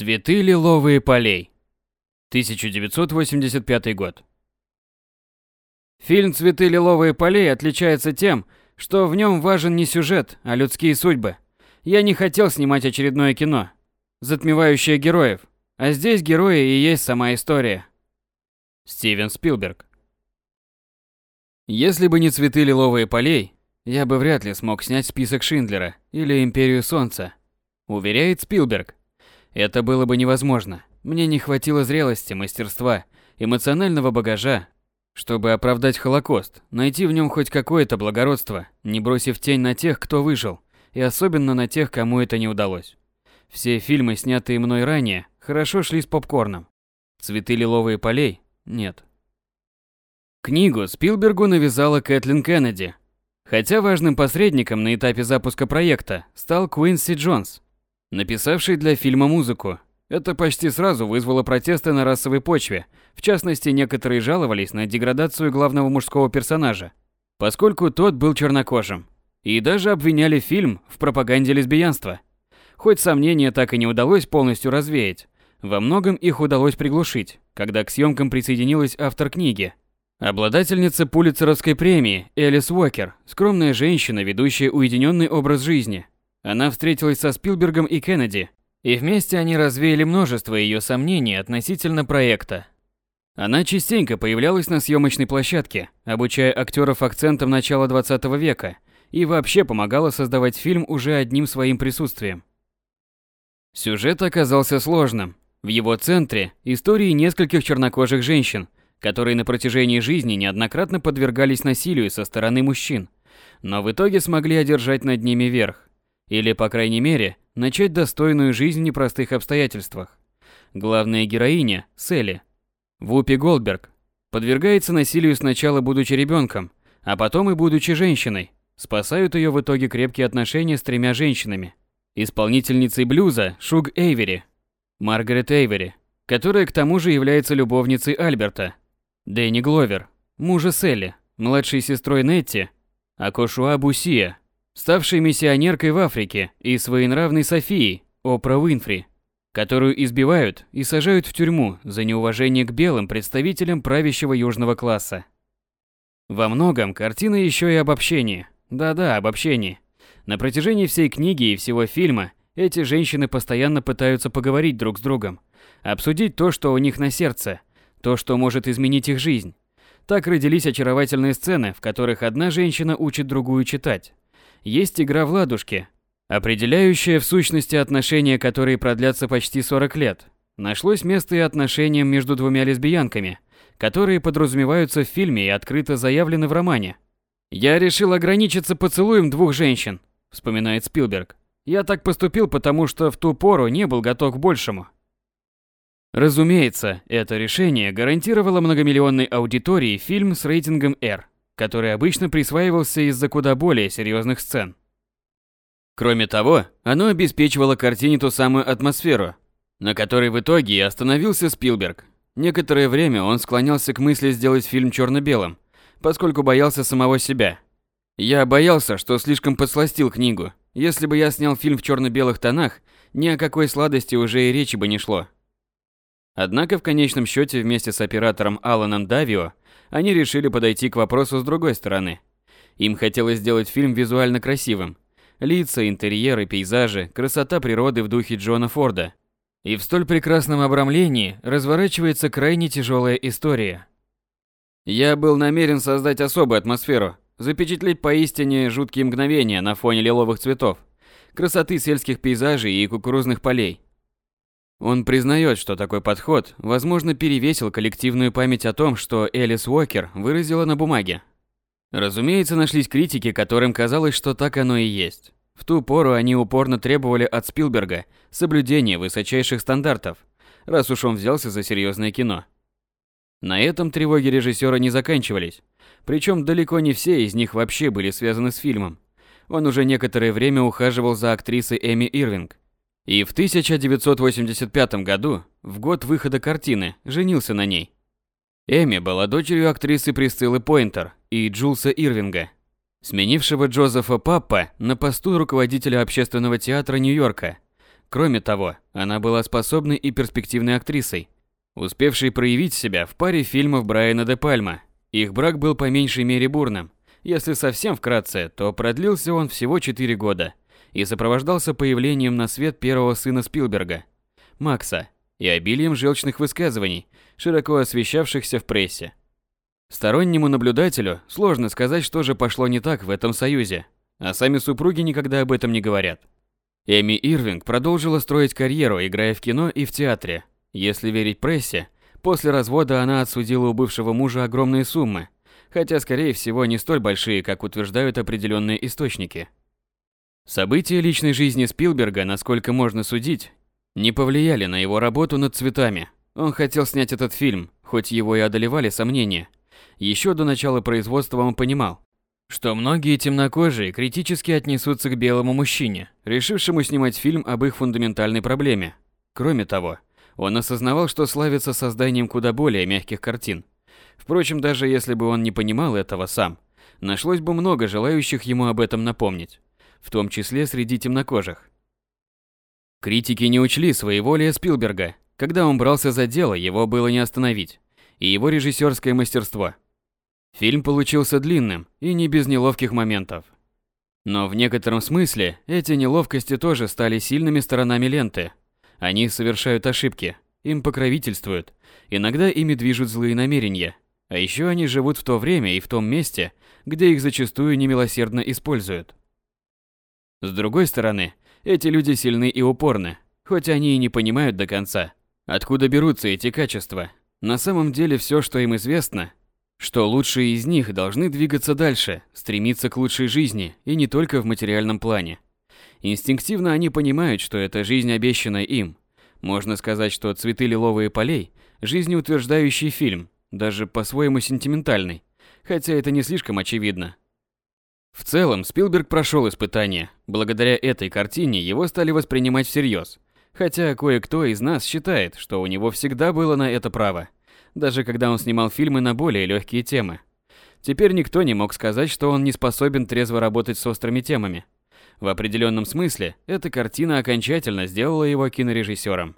Цветы лиловые полей. 1985 год. Фильм «Цветы лиловые полей» отличается тем, что в нем важен не сюжет, а людские судьбы. Я не хотел снимать очередное кино, затмевающее героев, а здесь герои и есть сама история. Стивен Спилберг. Если бы не «Цветы лиловые полей», я бы вряд ли смог снять список Шиндлера или «Империю солнца», уверяет Спилберг. Это было бы невозможно. Мне не хватило зрелости, мастерства, эмоционального багажа, чтобы оправдать Холокост, найти в нем хоть какое-то благородство, не бросив тень на тех, кто выжил, и особенно на тех, кому это не удалось. Все фильмы, снятые мной ранее, хорошо шли с попкорном. Цветы лиловые полей? Нет. Книгу Спилбергу навязала Кэтлин Кеннеди. Хотя важным посредником на этапе запуска проекта стал Куинси Джонс, написавший для фильма музыку. Это почти сразу вызвало протесты на расовой почве. В частности, некоторые жаловались на деградацию главного мужского персонажа, поскольку тот был чернокожим. И даже обвиняли фильм в пропаганде лесбиянства. Хоть сомнения так и не удалось полностью развеять, во многом их удалось приглушить, когда к съемкам присоединилась автор книги. Обладательница Пулитцеровской премии Элис Уокер, скромная женщина, ведущая уединенный образ жизни, она встретилась со Спилбергом и Кеннеди, и вместе они развеяли множество ее сомнений относительно проекта. Она частенько появлялась на съемочной площадке, обучая актеров акцентам начала 20 века, и вообще помогала создавать фильм уже одним своим присутствием. Сюжет оказался сложным. В его центре – истории нескольких чернокожих женщин, которые на протяжении жизни неоднократно подвергались насилию со стороны мужчин, но в итоге смогли одержать над ними верх. Или, по крайней мере, начать достойную жизнь в непростых обстоятельствах. Главная героиня, Селли, Вупи Голдберг, подвергается насилию сначала будучи ребенком, а потом и будучи женщиной. Спасают ее в итоге крепкие отношения с тремя женщинами. Исполнительницей блюза Шуг Эйвери, Маргарет Эйвери, которая к тому же является любовницей Альберта, Дэнни Гловер, мужа Селли, младшей сестрой Нетти, Акошуа Бусия, ставшей миссионеркой в Африке, и своенравной Софией, Опра Уинфри, которую избивают и сажают в тюрьму за неуважение к белым представителям правящего южного класса. Во многом картина еще и обобщение. Да-да, обобщение. На протяжении всей книги и всего фильма эти женщины постоянно пытаются поговорить друг с другом, обсудить то, что у них на сердце, то, что может изменить их жизнь. Так родились очаровательные сцены, в которых одна женщина учит другую читать, есть игра в ладушки, определяющая в сущности отношения, которые продлятся почти 40 лет. Нашлось место и отношениям между двумя лесбиянками, которые подразумеваются в фильме и открыто заявлены в романе. «Я решил ограничиться поцелуем двух женщин», — вспоминает Спилберг. «Я так поступил, потому что в ту пору не был готов к большему». Разумеется, это решение гарантировало многомиллионной аудитории фильм с рейтингом R который обычно присваивался из-за куда более серьезных сцен. Кроме того, оно обеспечивало картине ту самую атмосферу, на которой в итоге и остановился Спилберг. Некоторое время он склонялся к мысли сделать фильм черно-белым, поскольку боялся самого себя. Я боялся, что слишком подсластил книгу. Если бы я снял фильм в черно-белых тонах, ни о какой сладости уже и речи бы не шло. Однако в конечном счете вместе с оператором Аланом Давио они решили подойти к вопросу с другой стороны. Им хотелось сделать фильм визуально красивым. Лица, интерьеры, пейзажи, красота природы в духе Джона Форда. И в столь прекрасном обрамлении разворачивается крайне тяжелая история. Я был намерен создать особую атмосферу, запечатлеть поистине жуткие мгновения на фоне лиловых цветов, красоты сельских пейзажей и кукурузных полей. Он признает, что такой подход, возможно, перевесил коллективную память о том, что Элис Уокер выразила на бумаге. Разумеется, нашлись критики, которым казалось, что так оно и есть. В ту пору они упорно требовали от Спилберга соблюдения высочайших стандартов, раз уж он взялся за серьезное кино. На этом тревоги режиссера не заканчивались, причем далеко не все из них вообще были связаны с фильмом. Он уже некоторое время ухаживал за актрисой Эми Ирвинг, и в 1985 году, в год выхода картины, женился на ней. Эми была дочерью актрисы Присциллы Пойнтер и Джулса Ирвинга, сменившего Джозефа Паппа на посту руководителя общественного театра Нью-Йорка. Кроме того, она была способной и перспективной актрисой, успевшей проявить себя в паре фильмов Брайана де Пальма. Их брак был по меньшей мере бурным. Если совсем вкратце, то продлился он всего 4 года и сопровождался появлением на свет первого сына Спилберга, Макса, и обилием желчных высказываний, широко освещавшихся в прессе. Стороннему наблюдателю сложно сказать, что же пошло не так в этом союзе, а сами супруги никогда об этом не говорят. Эми Ирвинг продолжила строить карьеру, играя в кино и в театре. Если верить прессе, после развода она отсудила у бывшего мужа огромные суммы, хотя, скорее всего, не столь большие, как утверждают определенные источники. События личной жизни Спилберга, насколько можно судить, не повлияли на его работу над цветами. Он хотел снять этот фильм, хоть его и одолевали сомнения. Еще до начала производства он понимал, что многие темнокожие критически отнесутся к белому мужчине, решившему снимать фильм об их фундаментальной проблеме. Кроме того, он осознавал, что славится созданием куда более мягких картин. Впрочем, даже если бы он не понимал этого сам, нашлось бы много желающих ему об этом напомнить, в том числе среди темнокожих. Критики не учли своеволия Спилберга. Когда он брался за дело, его было не остановить. И его режиссерское мастерство – Фильм получился длинным и не без неловких моментов. Но в некотором смысле эти неловкости тоже стали сильными сторонами ленты. Они совершают ошибки, им покровительствуют, иногда ими движут злые намерения. А еще они живут в то время и в том месте, где их зачастую немилосердно используют. С другой стороны, эти люди сильны и упорны, хоть они и не понимают до конца, откуда берутся эти качества. На самом деле все, что им известно, что лучшие из них должны двигаться дальше, стремиться к лучшей жизни, и не только в материальном плане. Инстинктивно они понимают, что эта жизнь обещана им. Можно сказать, что «Цветы лиловые полей» – жизнеутверждающий фильм, даже по-своему сентиментальный, хотя это не слишком очевидно. В целом, Спилберг прошел испытание. Благодаря этой картине его стали воспринимать всерьез, хотя кое-кто из нас считает, что у него всегда было на это право – даже когда он снимал фильмы на более легкие темы. Теперь никто не мог сказать, что он не способен трезво работать с острыми темами. В определенном смысле, эта картина окончательно сделала его кинорежиссером.